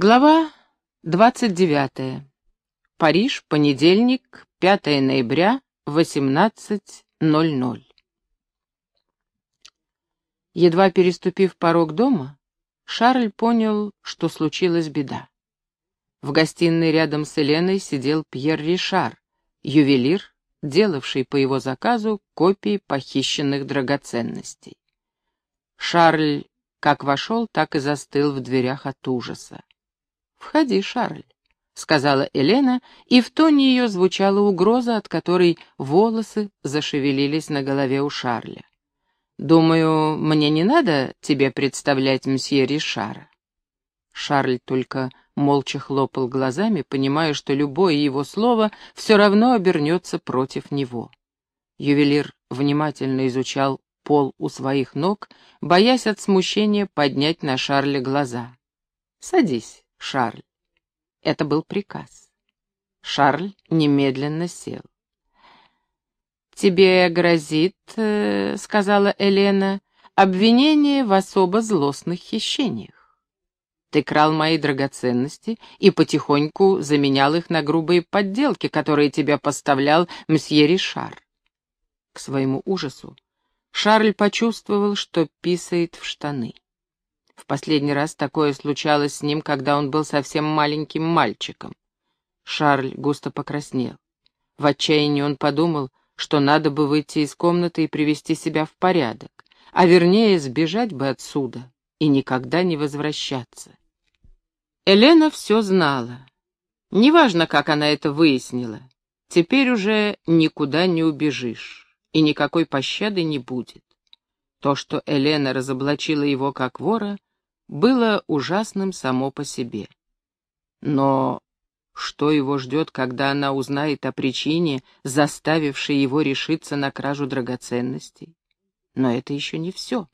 Глава 29. Париж, понедельник, 5 ноября, 18.00. Едва переступив порог дома, Шарль понял, что случилась беда. В гостиной рядом с Еленой сидел Пьер Ришар, ювелир, делавший по его заказу копии похищенных драгоценностей. Шарль как вошел, так и застыл в дверях от ужаса. «Входи, Шарль», — сказала Елена, и в тоне ее звучала угроза, от которой волосы зашевелились на голове у Шарля. «Думаю, мне не надо тебе представлять мсье Ришара». Шарль только молча хлопал глазами, понимая, что любое его слово все равно обернется против него. Ювелир внимательно изучал пол у своих ног, боясь от смущения поднять на Шарля глаза. «Садись, Шарль. Это был приказ. Шарль немедленно сел. «Тебе грозит, э, — сказала Елена, — обвинение в особо злостных хищениях. Ты крал мои драгоценности и потихоньку заменял их на грубые подделки, которые тебе поставлял мсье Ришар». К своему ужасу Шарль почувствовал, что писает в штаны. В последний раз такое случалось с ним, когда он был совсем маленьким мальчиком. Шарль густо покраснел. В отчаянии он подумал, что надо бы выйти из комнаты и привести себя в порядок, а вернее сбежать бы отсюда и никогда не возвращаться. Елена все знала. Неважно, как она это выяснила, теперь уже никуда не убежишь, и никакой пощады не будет. То, что Елена разоблачила его как вора, было ужасным само по себе. Но что его ждет, когда она узнает о причине, заставившей его решиться на кражу драгоценностей? Но это еще не все.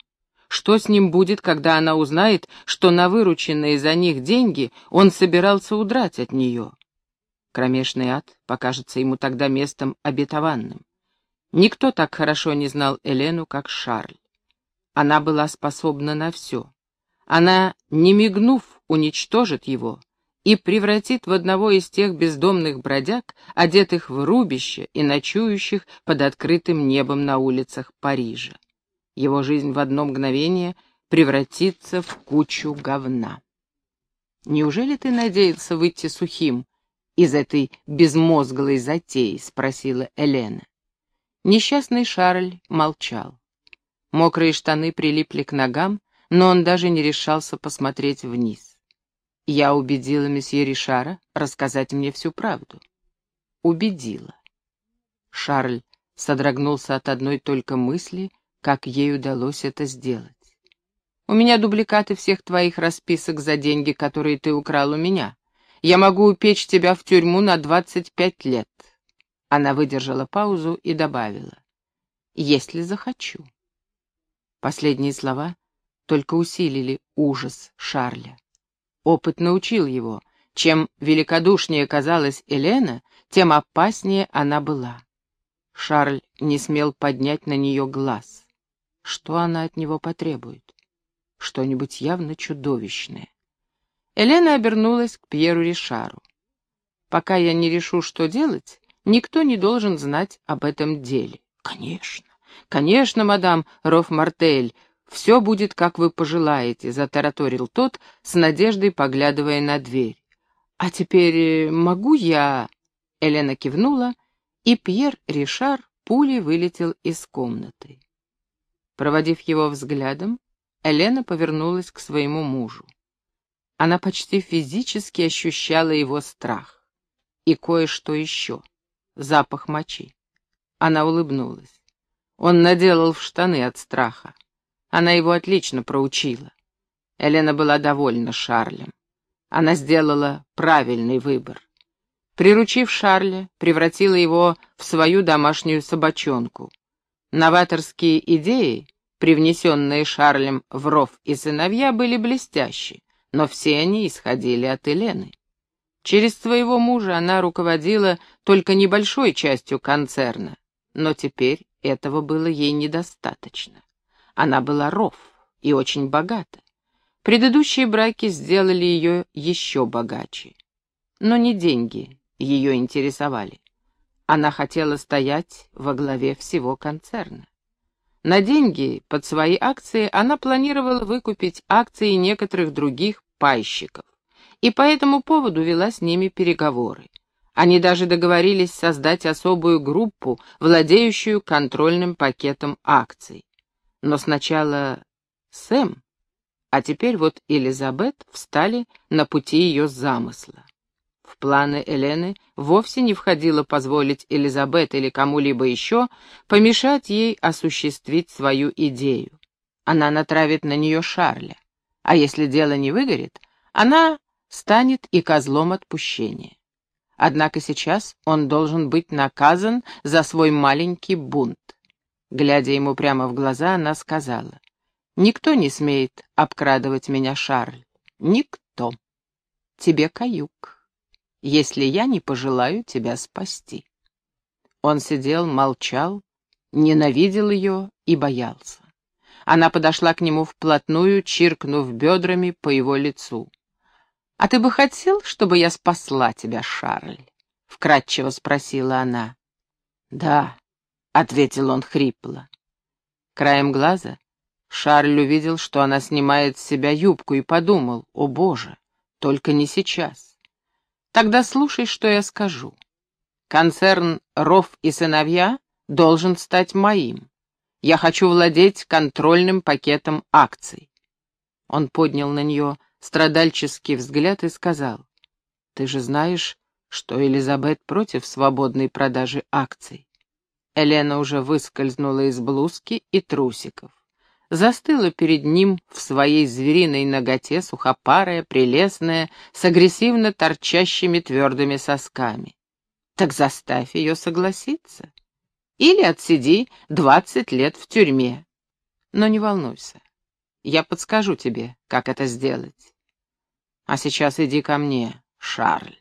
Что с ним будет, когда она узнает, что на вырученные за них деньги он собирался удрать от нее? Кромешный ад покажется ему тогда местом обетованным. Никто так хорошо не знал Элену, как Шарль. Она была способна на все. Она, не мигнув, уничтожит его и превратит в одного из тех бездомных бродяг, одетых в рубище и ночующих под открытым небом на улицах Парижа. Его жизнь в одно мгновение превратится в кучу говна. «Неужели ты надеялся выйти сухим из этой безмозглой затеи?» — спросила Элена. Несчастный Шарль молчал. Мокрые штаны прилипли к ногам, но он даже не решался посмотреть вниз. Я убедила месье Ришара рассказать мне всю правду. Убедила. Шарль содрогнулся от одной только мысли, как ей удалось это сделать. «У меня дубликаты всех твоих расписок за деньги, которые ты украл у меня. Я могу упечь тебя в тюрьму на двадцать пять лет». Она выдержала паузу и добавила. «Если захочу». Последние слова только усилили ужас Шарля. Опыт научил его, чем великодушнее казалась Елена, тем опаснее она была. Шарль не смел поднять на нее глаз. Что она от него потребует? Что-нибудь явно чудовищное. Елена обернулась к Пьеру Ришару. «Пока я не решу, что делать, никто не должен знать об этом деле». «Конечно, конечно, мадам Роф-Мартель, «Все будет, как вы пожелаете», — затараторил тот, с надеждой поглядывая на дверь. «А теперь э, могу я...» Елена кивнула, и Пьер Ришар пулей вылетел из комнаты. Проводив его взглядом, Елена повернулась к своему мужу. Она почти физически ощущала его страх. И кое-что еще — запах мочи. Она улыбнулась. Он наделал в штаны от страха. Она его отлично проучила. Елена была довольна Шарлем. Она сделала правильный выбор. Приручив Шарля, превратила его в свою домашнюю собачонку. Новаторские идеи, привнесенные Шарлем в ров и сыновья, были блестящи, но все они исходили от Елены. Через своего мужа она руководила только небольшой частью концерна, но теперь этого было ей недостаточно. Она была ров и очень богата. Предыдущие браки сделали ее еще богаче. Но не деньги ее интересовали. Она хотела стоять во главе всего концерна. На деньги под свои акции она планировала выкупить акции некоторых других пайщиков, и по этому поводу вела с ними переговоры. Они даже договорились создать особую группу, владеющую контрольным пакетом акций. Но сначала Сэм, а теперь вот Элизабет встали на пути ее замысла. В планы Элены вовсе не входило позволить Элизабет или кому-либо еще помешать ей осуществить свою идею. Она натравит на нее Шарля, а если дело не выгорит, она станет и козлом отпущения. Однако сейчас он должен быть наказан за свой маленький бунт. Глядя ему прямо в глаза, она сказала, «Никто не смеет обкрадывать меня, Шарль. Никто. Тебе каюк, если я не пожелаю тебя спасти». Он сидел, молчал, ненавидел ее и боялся. Она подошла к нему вплотную, чиркнув бедрами по его лицу. «А ты бы хотел, чтобы я спасла тебя, Шарль?» — вкратчиво спросила она. «Да», — ответил он хрипло. Краем глаза Шарль увидел, что она снимает с себя юбку, и подумал, «О, Боже, только не сейчас». «Тогда слушай, что я скажу. Концерн «Ров и сыновья» должен стать моим. Я хочу владеть контрольным пакетом акций». Он поднял на нее страдальческий взгляд и сказал, «Ты же знаешь, что Элизабет против свободной продажи акций». Елена уже выскользнула из блузки и трусиков. Застыла перед ним в своей звериной ноготе, сухопарая, прелестная, с агрессивно торчащими твердыми сосками. Так заставь ее согласиться. Или отсиди двадцать лет в тюрьме. Но не волнуйся, я подскажу тебе, как это сделать. А сейчас иди ко мне, Шарль.